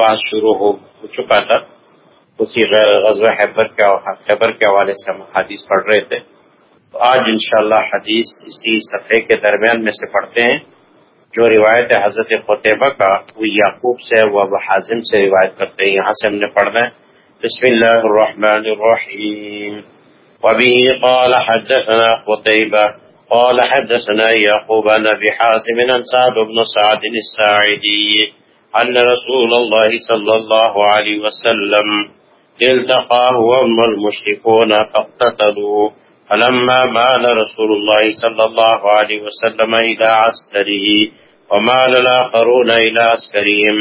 بات شروع ہو چکا تھا۔ اسی غزوہ حیبر کے حیبر کے حوالے سے ہم حدیث پڑھ رہے تھے۔ تو آج انشاءاللہ حدیث اسی صفحے کے درمیان میں سے پڑھتے ہیں۔ جو روایت حضرت قطبہ کا، وہ یعقوب سے، وہ ابو حازم سے روایت کرتے ہیں۔ یہاں سے ہم نے پڑھنا ہے۔ بسم اللہ الرحمن الرحیم۔ وبه قال حدثنا قتيبة قال حدثنا يعقوب عن ابي حازم عن سعد بن سعد الساعدي أن رسول الله صلى الله عليه وسلم التقاه وهم المشركون فاقتتلوا. فلما مال رسول الله صلى الله عليه وسلم إلى عسكره ومال الآخرون إلى عسكرهم.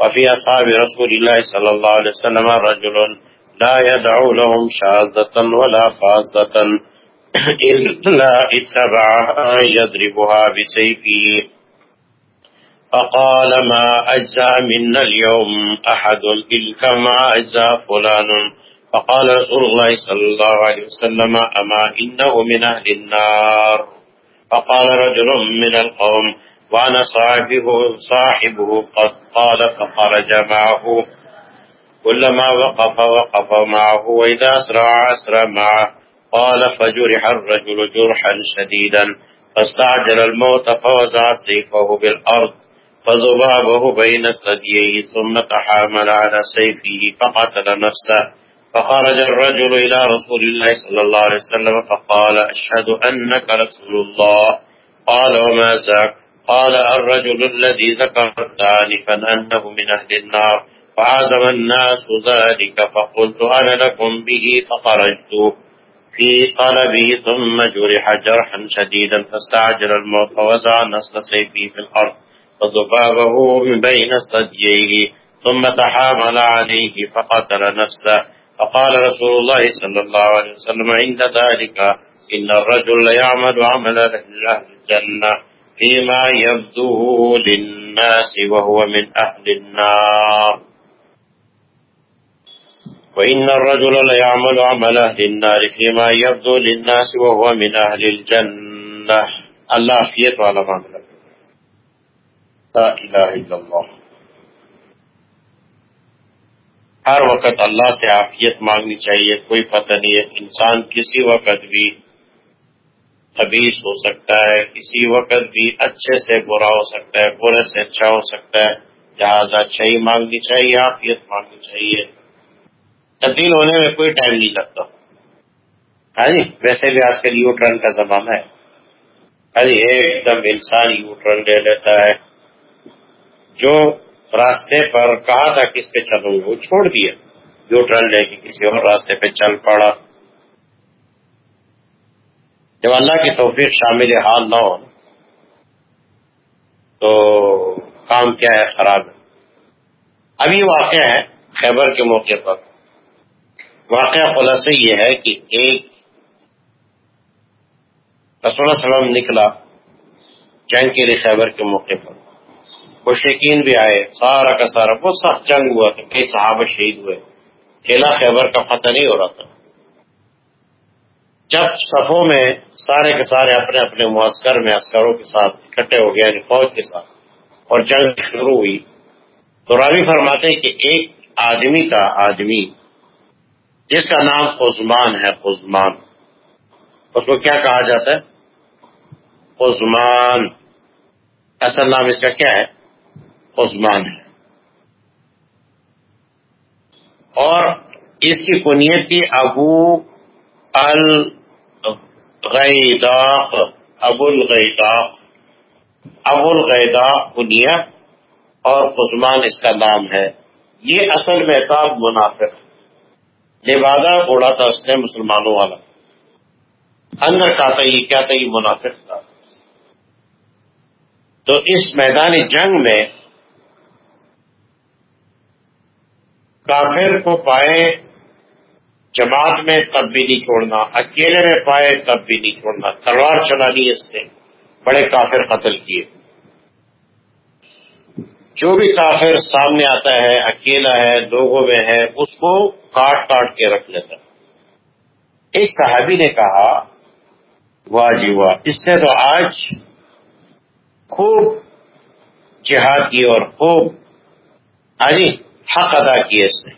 وفي أصحاب رسول الله صلى الله عليه وسلم رجل لا يدعو لهم شاذة ولا فاظة إلا اتبعها يضربها بسيفه. فقال ما أجزى منا اليوم أحد إلا ما أجزى فلان. فقال رسول الله صلى الله عليه وسلم أما إنه من أهل النار. فقال رجل من القوم وأنا صاحبه, صاحبه قد قال فخرج معه. كلما وقف وقف معه وإذا أسرع أسرع معه. قال فجرح الرجل جرحا شديدا. فاستعجل الموت فوزع سيفه بالأرض. فزبابه بين الثديين ثم تحامل على سيفه فقتل نفسه. فخرج الرجل إلى رسول الله صلى الله عليه وسلم فقال أشهد أنك رسول الله. قال وما ذاك قال الرجل الذي ذكرت آنفا أنه من أهل النار. فعزم الناس ذلك فقلت أنا لكم به. فخرجت في قلبه ثم جرح جرحا شديدا فاستعجل الموت ووزع نصل سيفي في الأرض. فضبابه من بين صدييه ثم تحامل عليه فقتل نفسه. فقال رسول الله صلى الله عليه وسلم عند ذلك إن الرجل يعمل عمل أهل الجنة فيما يبدو للناس وهو من أهل النار. وإن الرجل ليعمل عمل أهل النار فيما يبدو للناس وهو من أهل الجنة. الله فيت وعلى معاملة لا إله إلا الله ہر وقت اللہ سے عافیت مانگنی چاہیے، کوئی پتہ نہیں ہے۔ انسان کسی وقت بھی خبیص ہو سکتا ہے، کسی وقت بھی اچھے سے برا ہو سکتا ہے، برے سے اچھا ہو سکتا ہے۔ لہٰذا اچھائی مانگنی چاہیے، عافیت مانگنی چاہیے۔ تبدیل ہونے میں کوئی ٹائم نہیں لگتا۔ ہاں جی ویسے بھی آج کل یو ٹرن کا زمانہ ہے۔ ہاں جی ایک دم انسان یو ٹرن لے لیتا ہے۔ جو راستے پر کہا تھا کس پہ چلوں گے وہ چھوڑ دیا۔ جو ٹرن لے کے کسی اور راستے پہ چل پڑا۔ جب اللہ کی توفیق شامل حال نہ ہو، تو کام کیا ہے؟ خراب ہے۔ ابھی واقعہ ہے خیبر کے موقع پر۔ واقعہ خلاصہ یہ ہے کہ ایک رسول وسلم نکلا جنگ کے لیے خیبر کے موقع پر۔ مشرقین بھی آئے، سارا کا سارا، بہت سخت جنگ ہوا تھا کئی صحابہ شہید ہوئے۔ کیلا خیبر کا فتح نہیں ہو رہا تھا۔ جب صفوں میں سارے کے سارے اپنے اپنے معسکر میں عسکروں کے ساتھ اکٹھے ہو گئے یعنی فوج کے ساتھ، اور جنگ شروع ہوئی، تو راوی فرماتے کہ ایک آدمی کا آدمی، جس کا نام عثمان ہے، عثمان۔ اس کو کیا کہا جاتا ہے؟ عثمان۔ اصل نام اس کا کیا ہے؟ عثمان ہے اور اس کی کنیت کی ابو الغیداق ابو الغیداق ابو الغیداق کنیت اور عثمان اس کا نام ہے۔ یہ اصل میں تھا منافق۔ لبادہ اڑا تھا اس نے مسلمانوں والا۔ اندر کا تھا یہ کیا تھا؟ یہ منافق تھا۔ تو اس میدان جنگ میں کافر کو پائے جماعت میں تب بھی نہیں چھوڑنا، اکیلے میں پائے تب بھی نہیں چھوڑنا۔ تلوار چلانی اس سے بڑے کافر قتل کیے۔ جو بھی کافر سامنے آتا ہے، اکیلا ہے، لوگوں میں ہے، اس کو کاٹ کاٹ کے رکھ لیتا ایک صحابی نے کہا، واہ جی واہ، اس نے تو آج خوب جہاد کی اور خوب ہاں جی حق ادا کیے اس نے۔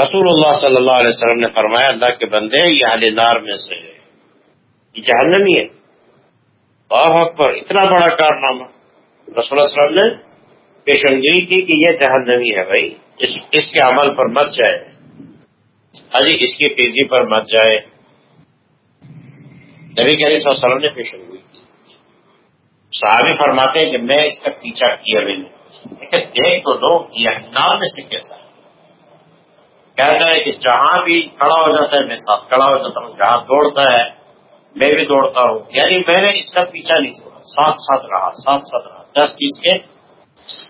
رسول اللہ صلی اللہ علیہ وسلم نے فرمایا، اللہ کے بندے، یہ حل نار میں سے ہے۔ یہ جہنمی ہے۔ حق پر اتنا بڑا کارنامہ۔ رسول اللہ علیہ وسلم نے پیشنگری کی کہ یہ جہنمی ہے بھائی۔ اس اس کے عمل پر مت جائے۔ ابھی اس کی تیزی پر مت جائے۔ نبی کریم صلی اللہ علیہ وسلم نے پیشنگوئی کی۔ صحابی فرماتے ہیں کہ میں اس کا پیچھا کیا میں نے۔ دیکھ تو لو یہ نام میں سے کیسا ہے؟ کہتا ہے کہ جہاں بھی کھڑا ہو جاتا ہے میں ساتھ کھڑا ہو جاتا ہوں جہاں دوڑتا ہے، میں بھی دوڑتا ہوں۔ یعنی میں نے اس کا پیچھا نہیں چھوڑا، ساتھ ساتھ رہا، ساتھ ساتھ رہا۔ دس چیز کے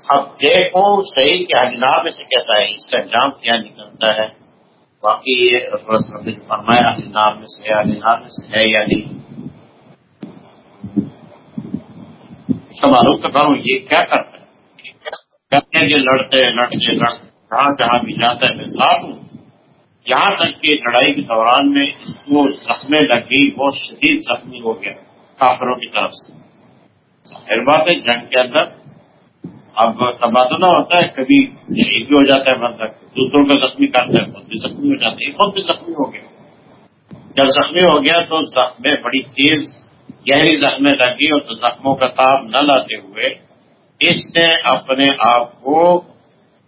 اب دیکھو صحیح کہ حجناب میں سے کیسا ہے؟ اس کا انجام کیا نکلتا ہے؟ باقی یہ فرمایا حجناب میں سے حجناب میں سے ہے یا نہیں؟ معلوم کرتا ہوں یہ کیا کرتا ہے۔ یہ لڑتے لڑتے لڑتے جہاں جہاں بھی جاتا ہے میں ساتھ ہوں۔ یہاں تک کہ لڑائی کے دوران میں اس کو زخمیں لگ گئی بہت شدید زخمی ہو گیا کافروں کی طرف سے۔ ظاہر بات ہے، جنگ کے اندر اب تبادلہ ہوتا ہے، کبھی شہید بھی ہو جاتا ہے بندہ دوسروں کا زخمی کرتا ہے، خود بھی زخمی ہو جاتا ہے، خود بھی زخمی ہو گیا۔ جب زخمی ہو گیا تو زخمیں بڑی تیز، گہری زخمیں لگی اور تو زخموں کا تاب نہ لاتے ہوئے اس نے اپنے آپ کو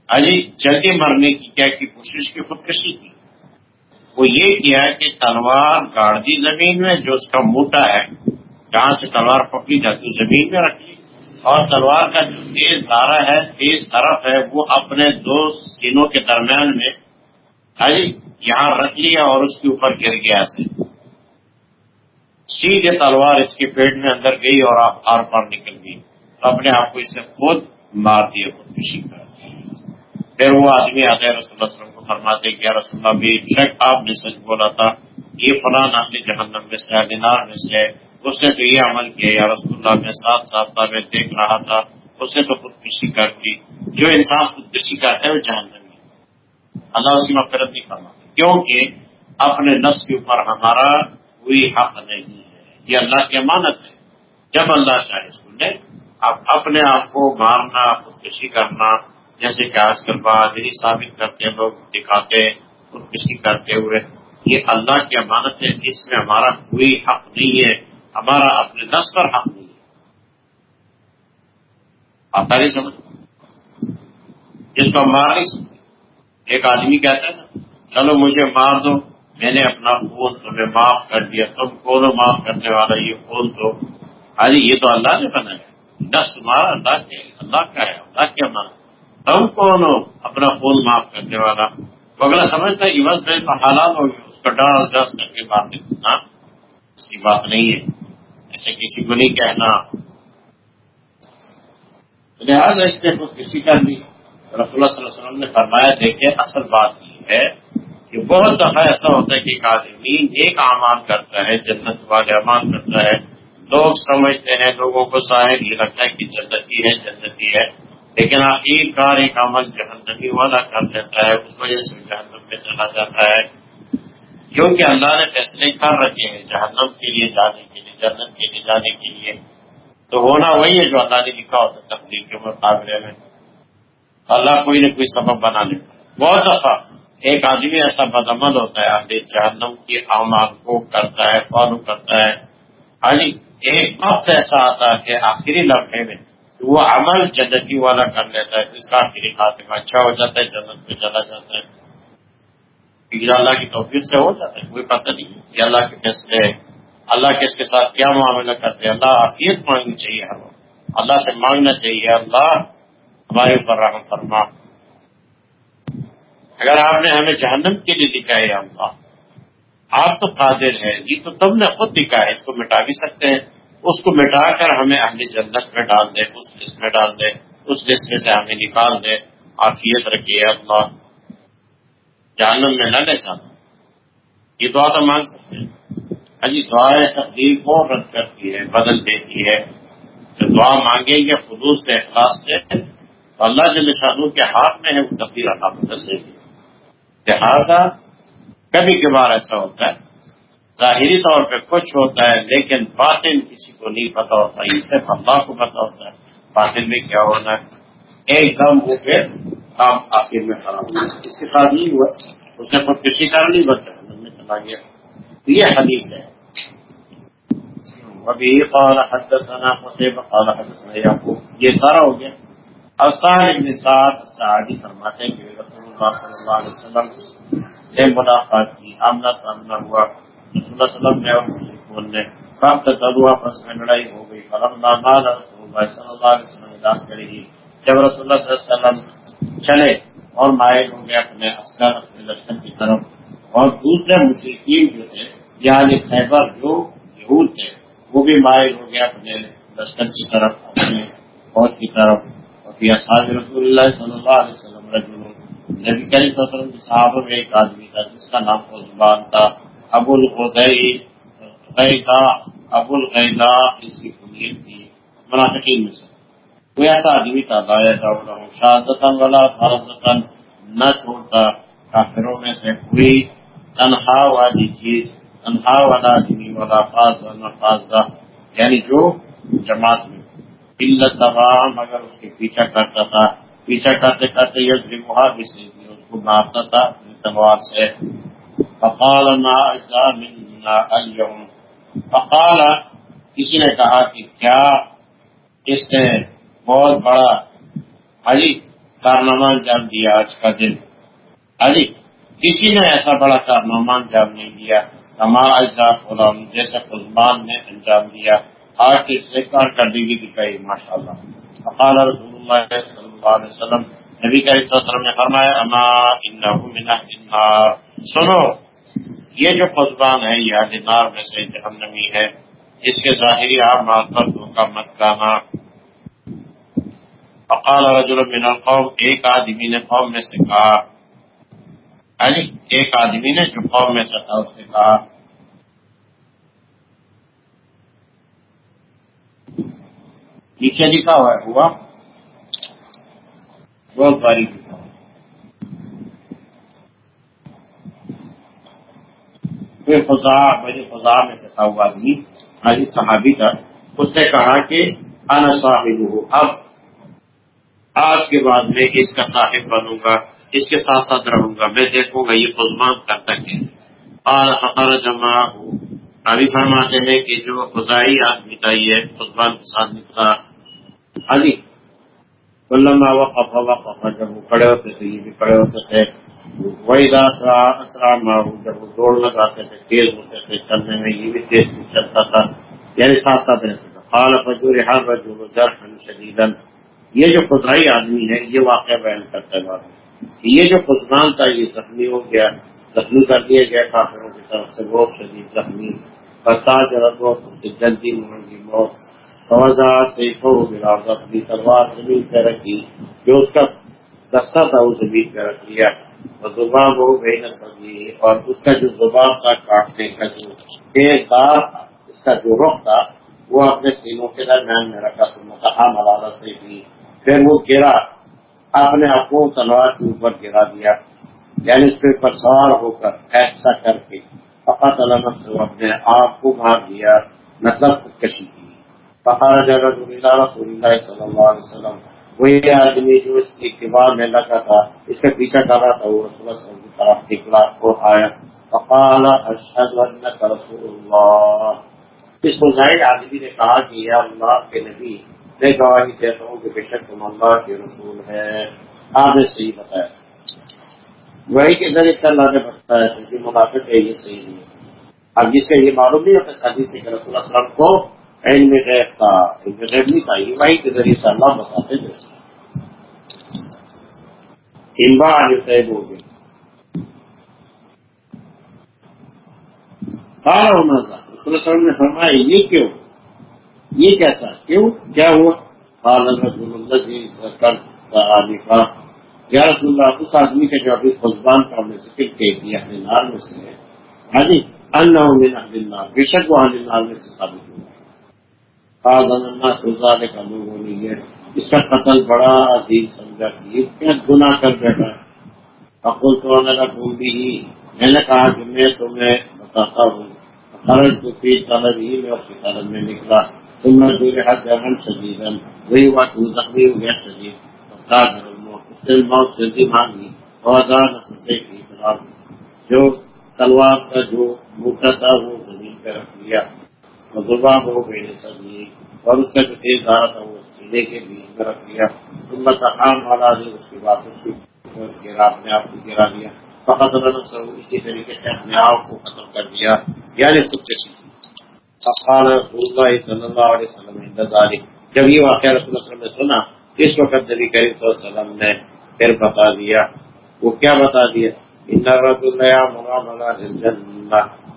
علی جلدی مرنے کی کیا کی کوشش کی، خودکشی کی۔ وہ یہ کیا کہ تلوار گاڑ دی زمین میں، جو اس کا موٹا ہے، جہاں سے تلوار پکڑی جاتی زمین میں رکھ لی۔ اور تلوار کا جو تیز دھارا ہے، تیز طرف ہے، وہ اپنے دو سینوں کے درمیان میں علی یہاں رکھ لیا اور اس کے اوپر گر گیا۔ سے سیدھے تلوار اس کے پیٹ میں اندر گئی اور آپ آر پار نکل گئی۔ اپنے آپ کو اس نے خود مار دیا خودکشی کر پھر وہ آدمی آتے ہیں رسول اللہ وسلم کو فرماتے کہ رسول اللہ بھی شک آپ نے سچ بولا تھا، یہ فلاں نے جہنم میں سے، دینار میں سے اس نے تو یہ عمل کیا، یا رسول اللہ، میں ساتھ ساتھ تھا میں دیکھ رہا تھا، اس نے تو خودکشی کر دی۔ جو انسان خودکشی کرتا ہے، وہ جہنم میں اللہ اس کی مفرت نہیں کرنا کیونکہ اپنے نفس کے اوپر ہمارا کوئی حق نہیں ہے، یہ اللہ کی امانت ہے۔ جب اللہ چاہے، اس کو لے۔ اب اپنے آپ کو مارنا، خودکشی کرنا، جیسے کہ آج کل بہادری ثابت کرتے ہیں، لوگ دکھاتے خودکشی کرتے ہوئے۔ یہ اللہ کی امانت ہے، اس میں ہمارا کوئی حق نہیں ہے، ہمارا اپنے دس پر حق نہیں ہے۔ آپ پہلے سمجھ؟ جس کو مار نہیں سکتے۔ ایک آدمی کہتا ہے نا، چلو مجھے مار دو، میں نے اپنا خون تمہیں معاف کر دیا، تم کون معاف کرنے والا یہ خون تو۔ حاجی یہ تو اللہ نے بنایا۔ دس تمہارا اللہ کے اللہ کا ہے اللہ کیا مانا ہم کون ہو؟ اپنا خون معاف کرنے والا۔ تو اگلا سمجھتا ہے بس میں تو حالات ہو گیا، اس کا ڈر دس کر کے بات ہاں ایسی بات نہیں ہے۔ ایسے کسی کو نہیں کہنا۔ لہٰذا اس نے خود کسی کا بھی رسول اللہ صلی اللہ علیہ وسلم نے فرمایا دیکھے اصل بات یہ ہے کہ بہت دفعہ ایسا ہوتا ہے کہ ایک آدمی ایک امان کرتا ہے، جنت والے امان کرتا ہے۔ لوگ سمجھتے ہیں، لوگوں کو ظاہر یہ لگتا ہے کہ جنتی ہے جنتی ہے۔ لیکن آخر کار ایک عمل جہنمی والا کر دیتا ہے، اس وجہ سے جہنم میں چلا جاتا ہے۔ کیونکہ اللہ نے فیصلے کر رکھے ہیں جہنم کے لیے جانے کے لیے، جنت کے لیے جانے کے لیے۔ تو ہونا وہی ہے جو اللہ نے لکھا ہوتا ہے تبدیل کے مقابلے میں۔ اللہ کوئی نہ کوئی سبب بنا لیتا ہے۔ بہت دفعہ ایک آدمی ایسا بدعمل ہوتا ہے آدمی جہنم کی اعمال کو کرتا ہے، فالو کرتا ہے۔ ہاں جی ایک وقت ایسا آتا ہے کہ آخری لمحے میں وہ عمل جنتی والا کر لیتا ہے اس کا آخری خاتمہ اچھا ہو جاتا ہے، جنت پہ چلا جاتا ہے۔ اللہ کی توفیق سے ہو جاتا ہے، کوئی پتہ نہیں۔ کہ اللہ کے فیصلے اللہ کے اس کے ساتھ کیا معاملہ کرتے ہیں؟ اللہ عافیت مانگنی چاہیے ہر وقت اللہ سے مانگنا چاہیے۔ اللہ ہمارے اوپر رحم فرما۔ اگر آپ نے ہمیں جہنم کے لیے لکھا ہے اللہ آپ تو قادر ہے یہ تو تم نے خود لکھا ہے، اس کو مٹا بھی سکتے ہیں۔ اس کو مٹا کر ہمیں اہل جنت میں ڈال دے اس لسٹ میں ڈال دے اس لسٹ میں سے ہمیں نکال دے آفیت رکھیے اللہ۔ جانم میں نہ لے جانا۔ یہ دعا تو مانگ سکتے ہیں۔ اجی ہاں جی، دعائیں تقدیر کو رد کرتی ہے، بدل دیتی ہے۔ جو دعا مانگیں گے خدوس سے اخلاص سے تو اللہ جل شاہوں کے ہاتھ میں ہے، وہ تقدیر اللہ بدل دے گی۔ لہٰذا کبھی کبھار ایسا ہوتا ہے۔ ظاہری طور پہ کچھ ہوتا ہے، لیکن باطن کسی کو نہیں پتا ہوتا، یہ صرف اللہ کو پتا ہوتا ہے۔ باطن میں کیا ہونا ہے؟ ایک دم وہ پھر کام آخر میں خراب ہوا اس کے ساتھ نہیں ہوا، اس نے خودکشی کر نہیں بچا۔ میں چلا گیا یہ حدیث ہے۔ ابھی قال حدثنا قتيبة قال حدثنا يعقوب یہ سارا ہو گیا۔ اور سارے ابن سعد سعادی فرماتے ہیں کہ رسول اللہ صلی اللہ علیہ وسلم سے ملاقات کی آمنا سامنا ہوا۔ رسول اللہ صلی اللہ علیہ وسلم نے اور مشرکون نے وقت تدوا پس میں لڑائی ہو گئی۔ فلما مال رسول اللہ صلی اللہ علیہ وسلم اجاز کرے گی جب رسول اللہ صلی اللہ علیہ وسلم چلے اور مائل ہو گئے اپنے افسر اپنے لشکر کی طرف، اور دوسرے مشرقین جو تھے یعنی خیبر جو یہود تھے، وہ بھی مائل ہو گیا اپنے لشکر کی طرف، اپنے فوج کی طرف۔ اور رسول اللہ صلی اللہ علیہ وسلم نبی کریم صلی اللہ علیہ وسلم کے صحابہ میں ایک آدمی تھا، جس کا نام عثمان تھا، ابو القدئی غیدا ابو الغیدا اس کی کنیت تھی، منافقین میں سے۔ کوئی ایسا آدمی تھا دایا جاؤ شہادتن والا فرضتن نہ چھوڑتا۔ کافروں میں سے کوئی تنہا والی چیز، تنہا والا آدمی والا فاض فاضا یعنی جو جماعت میں علت تمام اگر اس کے پیچھا کرتا تھا۔ پیچھا کرتے کرتے یہ بھی سے اس کو مارتا تھا تلوار سے۔ فقال ما منا اليوم۔ فقال، کسی نے کہا کہ کیا اس نے بہت بڑا علی کارنامہ انجام دیا آج کا دن؟ علی، کسی نے ایسا بڑا کارنامہ انجام نہیں دیا۔ کما اجزا غلام، جیسے قزبان نے انجام دیا۔ آج اس سے کارکردگی دکھائی ماشاء اللہ فقال رسول اللہ صلی اللہ علیہ وسلم، نبی کا وسلم نے فرمایا، اما من النار. سنو، یہ جو قزبان ہے یہ اہل میں سے جہنمی ہے اس کے ظاہری آپ پر دھوکہ مت کہنا فقال رجل من القوم، ایک آدمی نے قوم میں سے کہا یعنی ایک آدمی نے جو قوم میں سے تھا اس سے کہا۔ پیچھے لکھا ہوا ہوا۔ بہت باری لکھا کوئی خزا میری خزا میں سے تھا وہ آدمی، علی صحابی تھا اس نے کہا کہ انا صاحب ہو اب آج کے بعد میں اس کا صاحب بنوں گا، اس کے ساتھ ساتھ رہوں گا، میں دیکھوں گا یہ خزمان کرتا ہے۔ اور فقر جمع ہو ابھی فرماتے ہیں کہ جو خزائی آدمی تھا، یہ خزبان کے ساتھ نکلا۔ علی علامہ وقف وقف جب وہ کھڑے ہوتے تھے، یہ بھی کھڑے ہوتے تھے۔ وہی اسرا ماہو جب وہ دوڑ لگاتے تھے، تیز ہوتے تھے، چلنے میں یہ بھی تیز چلتا تھا۔ یعنی ساتھ ساتھ رہتا تھا خال فجور ہر رجول درخن شدیدن یہ جو خدائی آدمی ہے، یہ واقعہ بیان کرتا ہے بات یہ جو خزمان تھا، یہ زخمی ہو گیا۔ زخمی کر دیا گیا کافروں کی طرف سے، بہت شدید زخمی۔ بساج بہت جلدی مہنگی موت۔ اپنی تلوار زمین پہ رکھی، جو اس کا دستہ تھا وہ زمین پہ رکھ لیا۔ اور زبان وہ بے نسلی اور اس کا جو زبان تھا کاٹنے کا، جو ایک بار اس کا جو رخ تھا، وہ اپنے سینوں کے درمیان میں رکھا سنتا ملالہ سے بھی۔ پھر وہ گرا، اپنے آپ کو تلوار کے اوپر گرا دیا۔ یعنی اس کے اوپر سوار ہو کر ایسا کر کے۔ فقط علامت اپنے آپ کو مار دیا مطلب خودکشی کی۔ فقار جگہ رسول اللہ صلی اللہ علیہ وسلم. وہی آدمی جو اس کی اتباع میں لگا تھا، اس کا پیچھا کر رہا تھا، وہ رسول اللہ صلی اللہ علیہ وسلم کی طرف نکلا اور آیا۔ فقال اشهد انك رسول اللہ. اس مظاہر آدمی نے کہا کہ یا اللہ کے نبی میں گواہی دیتا ہوں کہ بے شک تم اللہ کے رسول ہے آپ نے صحیح بتایا۔ وہی کے ذریعے سے اللہ نے بتایا کہ منافق ہے، یہ صحیح نہیں اب جس کا یہ معلوم نہیں ہوتا شادی سے کہ رسول اللہ وسلم کو علم غیب تھا علم غیب نہیں تھا یہ کے ذریعے سے اللہ بتاتے تھے امبا آگے طے ہو گئے۔ سارا ہونا تھا رسول اللہ وسلم نے فرمایا، یہ کیوں؟ یہ کیسا؟ کیوں؟ کیا ہوا؟ رسول اللہ جی کر آدمی کا یا رسول اللہ، اس آدمی کا جو ابھی خزبان کا ہم نے ذکر کہہ دیا اپنے نار میں سے ہے۔ ہاں جی ان من اہل النار، بے شک وہ اہل نار میں سے ثابت ہوا۔ خاص کا لوگوں نے یہ اس کا قتل بڑا عظیم سمجھا کہ یہ کیا گناہ کر بیٹھا اقول تو میرا ڈھونڈ بھی۔ میں نے کہا کہ میں تمہیں بتاتا ہوں۔ خرچ تو پی طلب ہی میں اس کی طلب میں نکلا۔ تم نے جو رہا جہن شدید وہی ہوا تو زخمی ہو گیا شدید۔ ساتھ اس دل بہت جلدی مانگی۔ اور کی اطلاع۔ جو تلوار کا جو موٹا تھا وہ زمین پہ رکھ لیا۔ اور ہو گئی سبھی اور اس کا جو تیز دھارا تھا وہ سینے کے بیچ میں رکھ لیا تم خان والا نے اس کے بعد اس کی گرا اپنے آپ کو گرا دیا۔ فقط اسی طریقے سے اپنے آپ کو ختم کر دیا۔ یعنی خود کشی فقال رسول اللہ صلی اللہ علیہ وسلم جب یہ واقعہ رسول اللہ نے سنا، اس وقت نبی کریم صلی اللہ علیہ وسلم نے پھر بتا دیا۔ وہ کیا بتا دیا؟ ان رد اللہ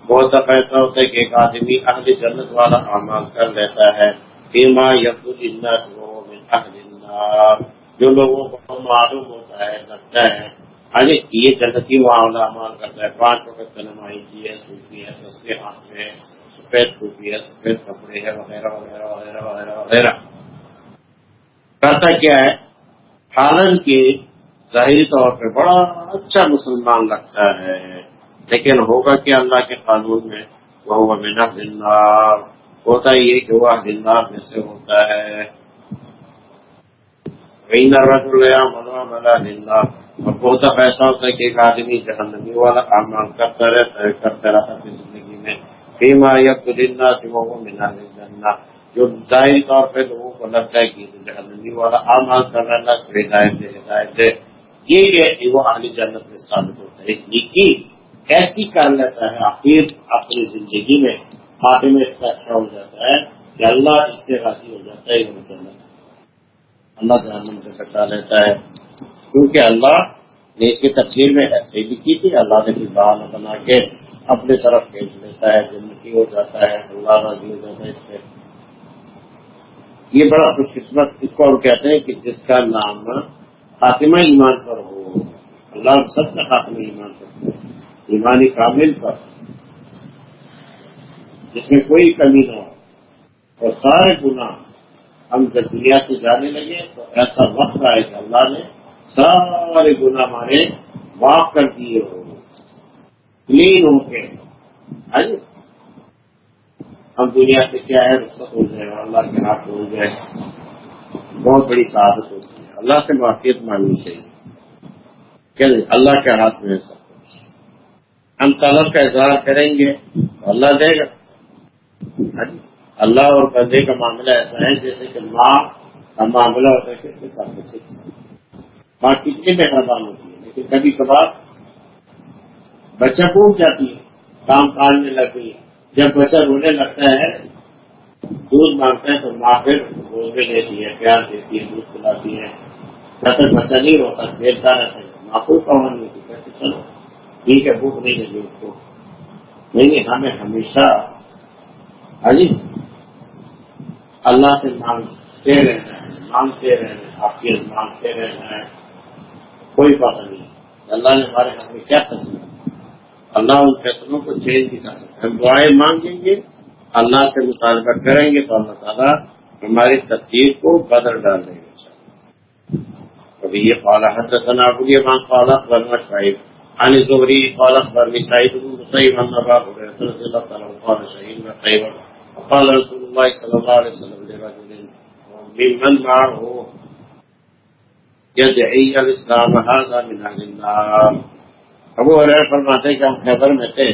بہت دفعہ ایسا ہوتا ہے کہ ایک آدمی اہل جنت والا اعمال کر لیتا ہے فیما یق النار۔ جو لوگوں کو معلوم ہوتا ہے، لگتا ہے آگے یہ جنتی والا اعمال کرتا ہے۔ پانچ وقت کا نمائندی ہے سوتی ہے، سستے ہاتھ میں سفید ٹوپی ہے، سفید کپڑے ہے وغیرہ وغیرہ وغیرہ وغیرہ وغیرہ۔ کرتا کیا ہے حالن کے ظاہری طور پہ بڑا اچھا مسلمان لگتا ہے۔ لیکن ہوگا کہ اللہ کے قانون میں؟ وہ مینا دندار ہوتا ہی ہے کہ وہ دندار میں سے ہوتا ہے۔ منوا ملا اور بہت ایسا ہوتا ہے کہ ایک آدمی جہنمی والا کام کرتا رہتا ہے کرتا رہتا ہے زندگی میں۔ فیما یک دننا سے وہ منا جننا جو ظاہری طور پہ لوگوں کو لگتا ہے کہ جہنمی والا اعمال کر رہا ہے ہدایت دے ہدایت دے۔ یہ وہ اہلی جنت میں ثابت ہوتا ہے۔ نیکی کیسی کر لیتا ہے آخر اپنی زندگی میں خاتمے میں اس کا اچھا ہو جاتا ہے کہ اللہ اس سے راضی ہو جاتا ہے اللہ جہنم سے کٹا لیتا ہے، کیونکہ اللہ نے اس کی تفصیل میں ایسے بھی کی تھی، اللہ نے بھی بال بنا کے اپنی طرف کھینچ لیتا ہے زندگی ہو جاتا ہے، اللہ راضی ہو جاتا ہے اس سے۔ یہ بڑا خوش قسمت اس کو ہم کہتے ہیں کہ جس کا نام خاتمہ ایمان پر ہو، اللہ سب کا خاتمہ ایمان پر ہو۔ ایمانی کامل پر جس میں کوئی کمی نہ ہو۔ اور سارے گناہ ہم جب دنیا سے جانے لگے تو ایسا وقت آئے کہ اللہ نے سارے گناہ ہمارے معاف کر دیے ہو کلین ہو کے۔ ہاں جی۔ ہم دنیا سے کیا ہے؟ رخصت ہو جائے، اللہ کے ہاتھ ہو جائے۔ بہت بڑی سعادت ہوتی ہے۔ اللہ سے معافیت ماننی چاہیے۔ کہ اللہ کے ہاتھ میں سب۔ ہم طلب کا اظہار کریں گے اللہ دے گا۔ اللہ اور بندے کا معاملہ ایسا ہے جیسے کہ ماں کا معاملہ ہوتا ہے کس کے ساتھ بچے کے ساتھ ماں کتنی مہربان ہوتی ہے، لیکن کبھی کبھار بچہ ٹوٹ جاتی ہے، کام کاج میں لگ گئی جب بچہ رونے لگتا ہے، دودھ مانگتا ہے تو ماں پھر گود میں لیتی ہے پیار دیتی ہے، دودھ پلاتی ہے۔ جب تک بچہ نہیں روتا کھیلتا رہتا ہے، ماں کو پاون نہیں چلو۔ ٹھیک ہے، بھوک نہیں لگی اس کو۔ نہیں ہمیں ہمیشہ ہاں جی اللہ سے مانگتے رہنا ہے، مانگتے رہنا آپ کے مانگتے رہنا ہے۔ کوئی پتہ نہیں۔ اللہ نے ہمارے گھر میں کیا پسند اللہ ان فیصلوں کو چینج بھی کر سکتا ہے۔ ہم دعائیں مانگیں گے، اللہ سے مطالبہ کریں گے تو اللہ تعالیٰ ہماری تقدیر کو بدل ڈال دیں گے۔ کبھی یہ پالا حد سنا یہ مان پالا ورنہ شاہد علی زبری پالا ورنی شاہد صحیح من نباب ہو رہے اللہ تعالیٰ قال شہید میں خیبر قال رسول اللہ صلی اللہ علیہ وسلم لرجل، ممن معه يدعي الاسلام هذا من اهل النار. ابو حریر فرماتے ہیں کہ ہم خیبر میں تھے،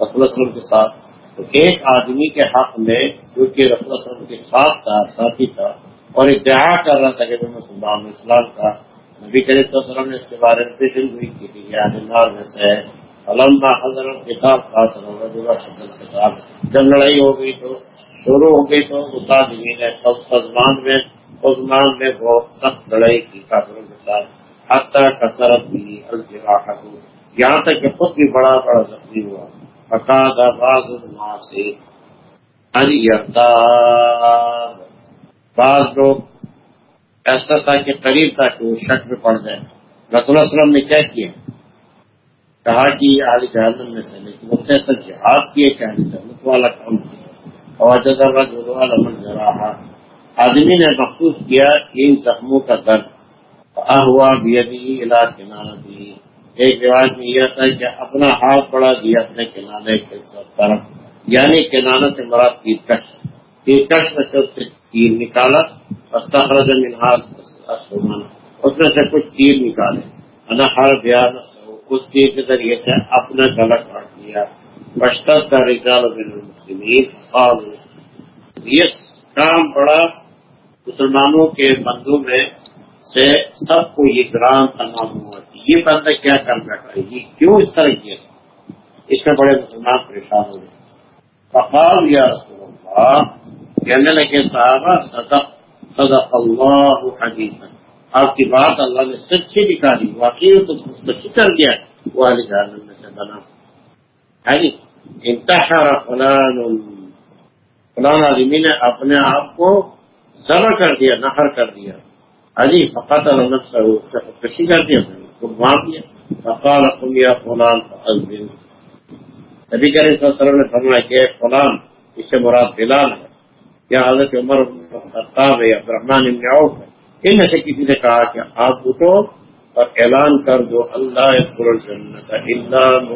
رسول وسلم کے ساتھ۔ تو ایک آدمی کے حق میں، جو کہ رسول وسلم کے ساتھ تھا، ساتھی تھا، اور ادعا کر رہا تھا کہ میں مسلمان اسلام کا۔ نبی کریم صلی اللہ علیہ وسلم نے اس کے بارے میں پیشن ہوئی کی تھی کہ آدمار میں سے علامہ حضرت کتاب خاص کتاب جب لڑائی ہو گئی تو، شروع ہو گئی تو اس آدمی نے سزمان میں عثمان میں بہت سخت لڑائی کی کافروں کے ساتھ۔ حتی کثرت بھی الجراحت یہاں تک کہ خود بھی بڑا بڑا زخمی ہوا۔ فقاد بعض سے بعض لوگ ایسا تھا کہ قریب تھا کہ وہ شک میں پڑ گئے۔ رسول اللہ وسلم نے کیا کیا؟ کہا کہ یہ جہنم میں سے لیکن اس نے ایسا جہاد کیے کہ علی جہنت والا کام کیا اور جزا جو لمن جراحا۔ آدمی نے محسوس کیا ان زخموں کا درد ہوا بھی علاج کنارہ دی ایک رواج میں یہ تھا کہ اپنا ہاتھ بڑھا دیا اپنے کنارے کے طرف یعنی کنانا سے مراد تیر کش تیر کش میں سے اس سے تیر نکالا منہاس اس میں سے کچھ تیر نکالے۔ انا ہر بیان اس تیر کے ذریعے سے اپنا گلا کاٹ لیا۔ بشتر کا رجال مسلم یہ کام بڑا مسلمانوں کے بندوں میں سے سب کو یہ گرام تمام ہوا۔ یہ بندہ کیا کر بیٹھا یہ کیوں اس طرح کیا؟ اس میں بڑے مسلمان پریشان ہو گئے۔ فقال یا رسول اللہ کہنے لگے، صحابہ، صدق صدق اللہ حدیث آپ کی بات اللہ نے سچی دکھا دی واقعی تو سچی کر دیا وہ علی جہنم میں سے بنا۔ ہے جی؟ انتہار فلان فلان عالمی نے اپنے آپ کو ذبح کر دیا نفر کر دیا۔ علی فقط النف سے خودکشی کر دیا، اس دیا فقال یا فلان فقل نبی کریم صلی اللہ علیہ وسلم نے فرمایا کہ فلان، اس سے مراد بلال ہے۔ یا حضرت عمر خطاب ہے عبدالرحمان ابن عوف ہے ان میں سے کسی نے کہا کہ آپ اٹھو اور اعلان کر دو، اللہ جنت اللہ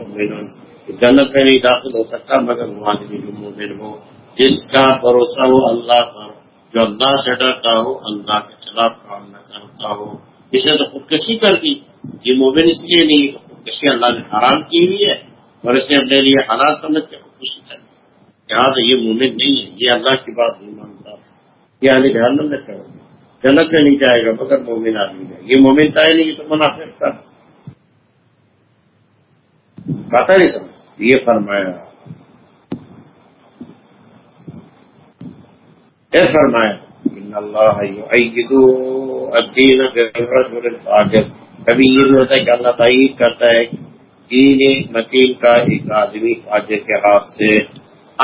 جنت میں نہیں داخل ہو سکتا مگر وہ آدمی جو مومن ہو، جس کا بھروسہ ہو اللہ پر، جو اللہ سے ڈرتا ہو، اللہ کے خلاف کام نہ کرتا ہو۔ اس نے تو خودکشی کر دی، یہ مومن اس لیے نہیں، خودکشی اللہ نے حرام کی ہوئی ہے اور اس نے اپنے لیے حالات سمجھ کے خودکشی کر دی۔ لہٰذا یہ مومن نہیں ہے، یہ اللہ کی بات نہیں مانتا۔ یہ علی جہنم میں کرو جنت میں نہیں جائے گا مگر مومن آدمی ہے۔ یہ مومن تھا نہیں تو منافع تھا۔ پتا نہیں سمجھ۔ یہ فرمایا۔ فرمایا اللہ کبھی یہ بھی ہوتا ہے کہ اللہ تعید کرتا ہے دین مکین کا ایک آدمی فاجر کے ہاتھ سے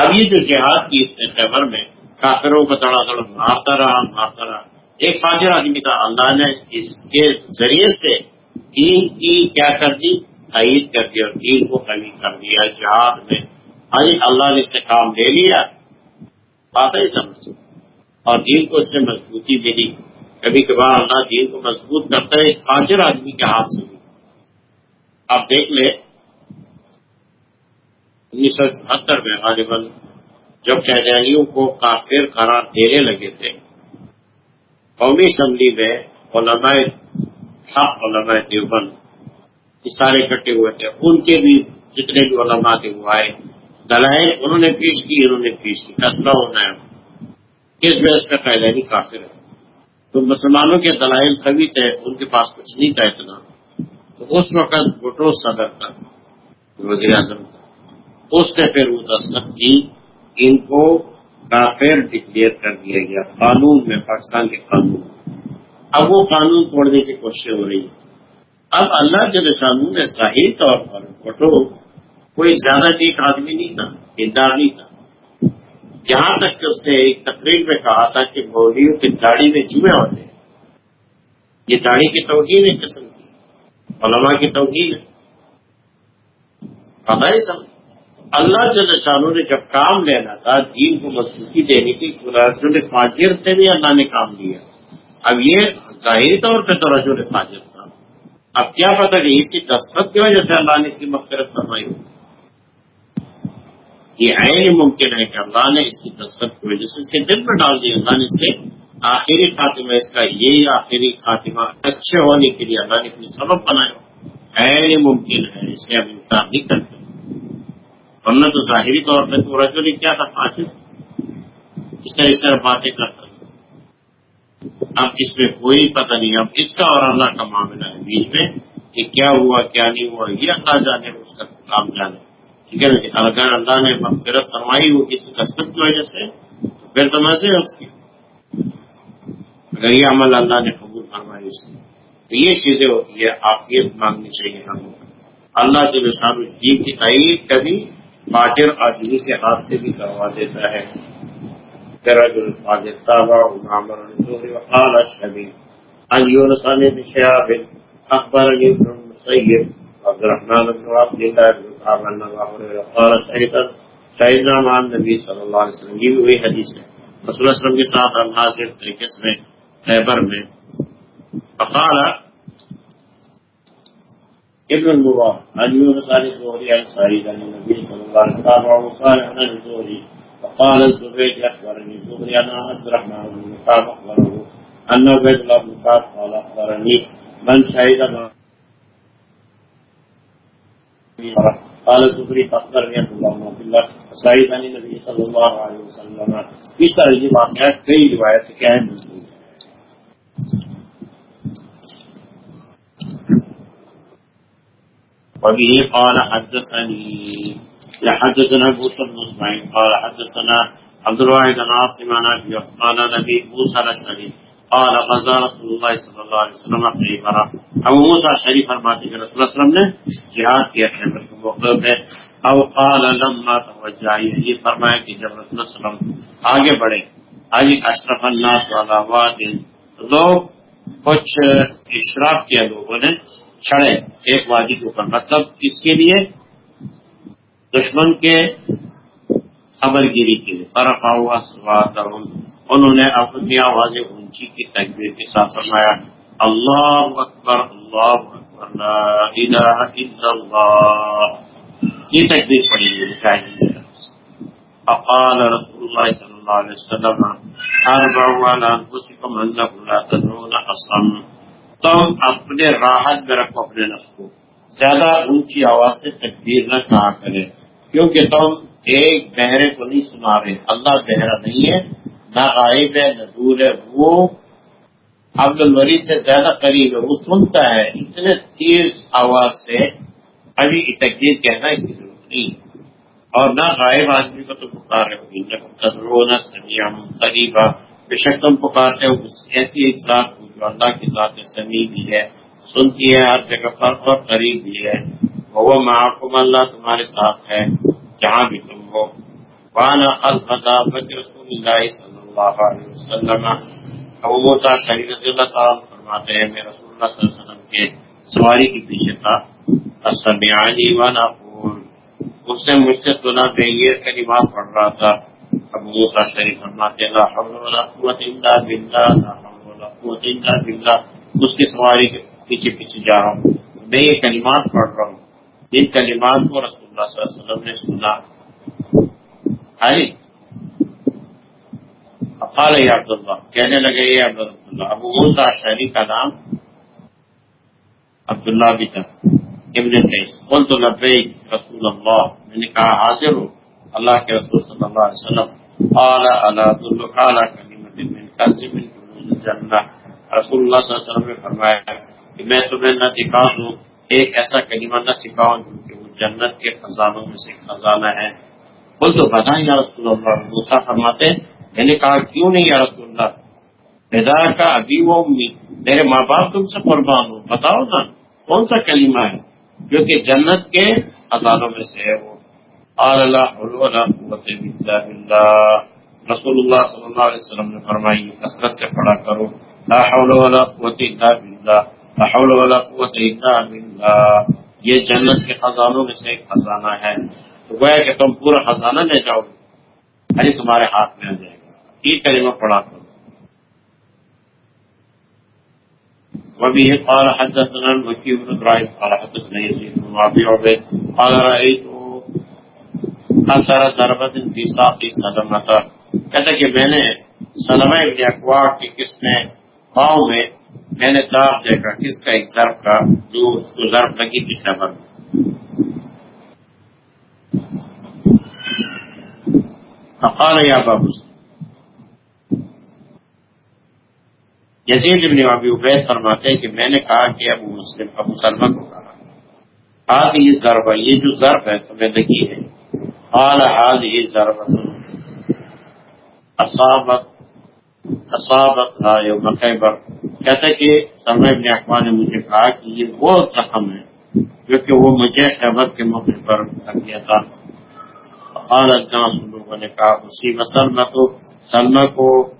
اب یہ جو جہاد کی اس نے خیبر میں کافروں کو تڑا تڑا مارتا رہا مارتا رہا۔ ایک فاجر آدمی تھا اللہ نے اس کے ذریعے سے دین کی کیا کر دی؟ تعید کر دی اور دین کو کمی کر دیا۔ جہاد میں ابھی اللہ نے اس سے کام لے لیا۔ بات ہی سمجھ۔ اور دین کو اس سے مضبوطی دے دی کبھی کبھار اللہ دین کو مضبوط کرتا ہے، ایک فاجر آدمی کے ہاتھ سے بھی۔ آپ دیکھ لیں انیس سو چوہتر میں غالباً جب قیدیانیوں کو کافر قرار دینے لگے تھے، قومی اسمبلی میں علماء حق، علماء دیوبند یہ سارے اکٹھے ہوئے تھے۔ ان کے بھی جتنے بھی علماء تھے وہ آئے، دلائل انہوں نے پیش کی، انہوں نے پیش کی۔ فیصلہ ہونا ہے۔ کس بحث کا قیدانی کافر ہے؟ تو مسلمانوں کے دلائل کبھی تھے، ان کے پاس کچھ نہیں تھا اتنا۔ تو اس وقت بھٹو صدر تھا وزیر اعظم تھا۔ اس نے پھر وہ دستخط کی، ان کو کافر ڈکلیئر کر دیا گیا، قانون میں، پاکستان کے قانون اب وہ قانون توڑنے کی کوشش ہو رہی ہے اب اللہ کے نشانوں نے ظاہری طور پر بٹو کوئی زیادہ نیک آدمی نہیں تھا، دیندار نہیں تھا۔ یہاں تک کہ اس نے ایک تقریر میں کہا تھا کہ مولویوں کی داڑھی میں جمعے ہوتے ہیں۔ یہ داڑھی کی توہین ایک قسم کی علماء کی توہین ہے۔ پتا ہی سمجھ اللہ جل شاہوں نے جب کام لینا تھا، دین کو مضبوطی دینی تھی رجول فاجر سے بھی اللہ نے کام لیا۔ اب یہ ظاہری طور پہ تو رجول فاجر تھا۔ اب کیا پتا کہ اسی دستخط کی وجہ سے اللہ نے اس کی مغفرت فرمائی ہو۔ یہ عین ممکن ہے کہ اللہ نے اس کی دستخط کی وجہ سے اس کے دل میں ڈال دی۔ اللہ نے اس سے آخری خاتمہ، اس کا یہی آخری خاتمہ اچھے ہونے کے لیے اللہ نے اپنی سبب بنایا۔ عین ممکن ہے، اسے اب انکار نہیں کرتے ورنہ تو ظاہری طور پہ تو رجولی کیا تھا فاصل اس طرح اس طرح باتیں کرتا اب اس میں کوئی پتہ نہیں، اب اس کا اور اللہ کا معاملہ ہے بیچ میں کہ کیا ہوا، کیا نہیں ہوا، یہ اللہ جانے، اس کا کام جانے۔ ٹھیک ہے نا جی؟ اگر اللہ نے مغفرت فرمائی ہو کسی کسرت کی وجہ سے، پھر تو مزے ہے اس کی۔ اگر یہ عمل اللہ نے قبول فرمائی اس کی، تو یہ چیزیں ہوتی ہے آپ یہ مانگنی چاہیے ہم۔ اللہ سے نشان کی تعید کبھی ماجر آدمی کے ہاتھ سے بھی کروا دیتا ہے اخبار عبد الرحمن بن عبد الله قال شهدنا مع النبي صلى الله عليه وسلم یہ بھی وہی حدیث ہے رسول اللہ وسلم کے ساتھ الحاظر طریقے میں خیبر میں فقال ابن المبارك عن يونس عن الزهري عن سعيد عن النبي صلى الله عليه وسلم وصالح عن الزهري فقال الزبير أخبرني الزهري أنا عبد الرحمن بن مقام أخبره أن عبيد الله بن كعب قال أخبرني من شهد قال الزهري فأخبرني عبد الله بن عبد الله سعيد عن النبي صلى الله عليه وسلم. اس طرح یہ واقعات کئی روایت سے کیا وبه قال حدثني. حدثنا موسى بن اسماعيل قال حدثنا عبد الواحد بن عاصم عن ابي قال نبي موسى الاشعري قال قضى رسول الله صلى الله عليه وسلم خيبر ابو موسى الاشعري فرماتے ہیں رسول اللہ صلی اللہ علیہ وسلم نے جہاد کیا خیبر کے موقع پہ او قال لما توجہ یہ فرمایا کہ جب رسول اللہ صلی اللہ علیہ وسلم آگے بڑھے، آگے اشرف الناس والا واد لوگ کچھ اشراف کیا لوگوں نے چھڑے ایک وادی کے اوپر مطلب اس کے لیے؟ دشمن کے خبر گیری کے لیے۔ فرق ہوا سوات انہوں نے اپنی آوازیں اونچی کی تقبیر کے ساتھ فرمایا، اللہ اکبر اللہ اکبر، لا الہ الا اللہ۔ یہ تقبیر پڑی ہوئی چاہیے اقال رسول اللہ صلی اللہ علیہ وسلم اربع على انفسكم انكم لا تدعون اصم تم اپنے راحت میں رکھو، اپنے نفس کو۔ زیادہ اونچی آواز سے تکبیر نہ کہا کرے کیونکہ تم ایک بہرے کو نہیں سنا رہے۔ اللہ بہرا نہیں ہے، نہ غائب ہے، نہ دور ہے۔ وہ عبد الوری سے زیادہ قریب ہے، وہ سنتا ہے۔ اتنے تیز آواز سے ابھی تقدیر کہنا اس کی ضرورت نہیں۔ اور نہ غائب آدمی کو تو پکار رہے ہوگی نہ سمیا قریبا۔ بے شک تم پکارتے ہو ایسی ایک ذات کو۔ جو اللہ کی ذات سمی بھی ہے، سنتی ہے، ہر جگہ پر اور قریب بھی ہے۔ وہ محکم اللہ تمہارے ساتھ ہے، جہاں بھی تم ہو۔ وانا الفتا رسول اللہ صلی اللہ علیہ وسلم۔ ابو موتا شہید اللہ تعالیٰ فرماتے ہیں، میں رسول اللہ صلی اللہ علیہ وسلم کے سواری کے پیچھے تھا۔ سمیانی وانا قول اس نے مجھ سے سنا، میں یہ کلمات پڑھ رہا تھا۔ ابو موسا شریف فرماتے ہیں، لا حول ولا قوت الا بالله لا حول ولا اس کی سواری کے پیچھے پیچھے جا رہا ہوں۔ میں یہ کلمات پڑھ رہا ہوں۔ جن کلمات کو رسول اللہ صلی اللہ علیہ وسلم نے سنا۔ افال عبد اللہ کہنے لگے یہ عبد اللہ ابو موسا شہری کا نام عبداللہ بھی تھا، ابن تیس قلت لبیک رسول اللہ۔ میں نے کہا، حاضر ہوں اللہ کے رسول صلی اللہ علیہ وسلم۔ اعلیٰ اللہ اعلیٰ جنہ رسول اللہ صلی اللہ علیہ وسلم نے فرمایا کہ میں تمہیں نہ دکھا دوں، ایک ایسا کلمہ نہ سکھاؤں کہ وہ جنت کے خزانوں میں سے خزانہ ہے۔ بول تو بتا یا رسول اللہ؟ دوسرا فرماتے، میں نے کہا، کیوں نہیں یا رسول اللہ؟ پیدا کا ابھی وہ میرے ماں باپ تم سے قربان ہو بتاؤ نا، کون سا کلمہ ہے کیونکہ جنت کے خزانوں میں سے ہے وہ؟ قال، لا رسول اللہ صلی اللہ علیہ وسلم نے فرمائی کثرت سے پڑھا کرو۔ لا حول ولا قوة إلا بالله. لا حول ولا قوة إلا بالله. یہ جنت کے خزانوں میں سے ایک خزانہ ہے۔ تو گویا کہ تم پورا خزانہ لے جاؤ گے۔ یعنی تمہارے ہاتھ میں آ جائے گا۔ یہ کلمہ پڑھا کرو۔ وبه قال حدثنا الوكيل بن ابراهيم قال حدثنا يزيد بن ابي عبيد قال رايت اثر ضربت کی سلمت کہتا کہ میں نے سلمہ ابن اقوا کی کس نے پاؤں میں میں نے داغ دیکھا، کس کا ایک ضرب کا جو اس کو ضرب لگی تھی خبر۔ فقال یا بابو یزید ابن ابی عبید فرماتے ہیں کہ میں نے کہا کہ ابو مسلم، ابو سلمہ کو کہا آج یہ ضرب یہ جو ضرب ہے تو میں لگی ہے۔ قال هذه ضربة اصابت اصابت خیبر کہتا کہ سمع ابن اقوان نے مجھے کہا کہ یہ وہ زخم ہے کیونکہ وہ مجھے خیبر کے موقع پر لگ تھا۔ قال الناس، لوگوں نے کہا، اسی سلمہ تو سلمہ کو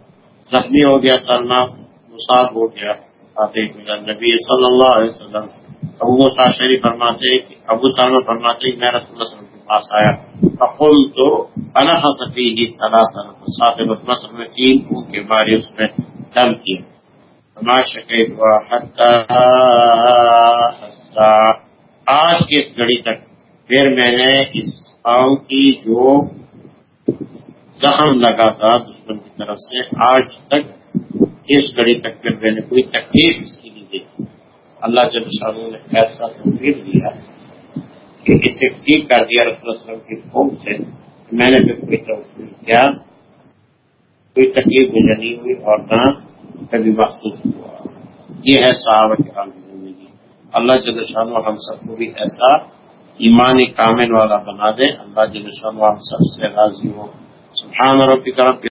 زخمی ہو گیا، سلمہ مصاب ہو گیا، آتے نبی صلی اللہ علیہ وسلم۔ ابو شریف فرماتے ابو سلمہ فرماتے میں رسول اللہ صلی اللہ علیہ وسلم پاس آیا۔ فقل تو انا انحص فیہ ثلاثا ساتھ بسمس میں تین اون کے بارے اس میں دم کیا۔ ما شکیت و حتی حسا۔ آج کی اس گھڑی تک پھر میں نے اس پاؤں کی جو زخم لگا تھا دشمن کی طرف سے، آج تک اس گھڑی تک پھر میں نے کوئی تکلیف اس کی نہیں دیکھی۔ اللہ جب شاہ نے ایسا تقریر دیا کہ اسے ٹھیک کر دیا رسول وسلم کی خوب سے میں نے پھر کوئی توفیق کیا، کوئی تکلیف مجھے نہیں ہوئی اور نہ کبھی محسوس ہوا۔ یہ ہے صحابہ کی زندگی۔ اللہ جل شاہ ہم سب کو بھی ایسا ایمانی کامل والا بنا دے۔ اللہ جل شاہ ہم سب سے راضی ہو۔ سبحان ربک رب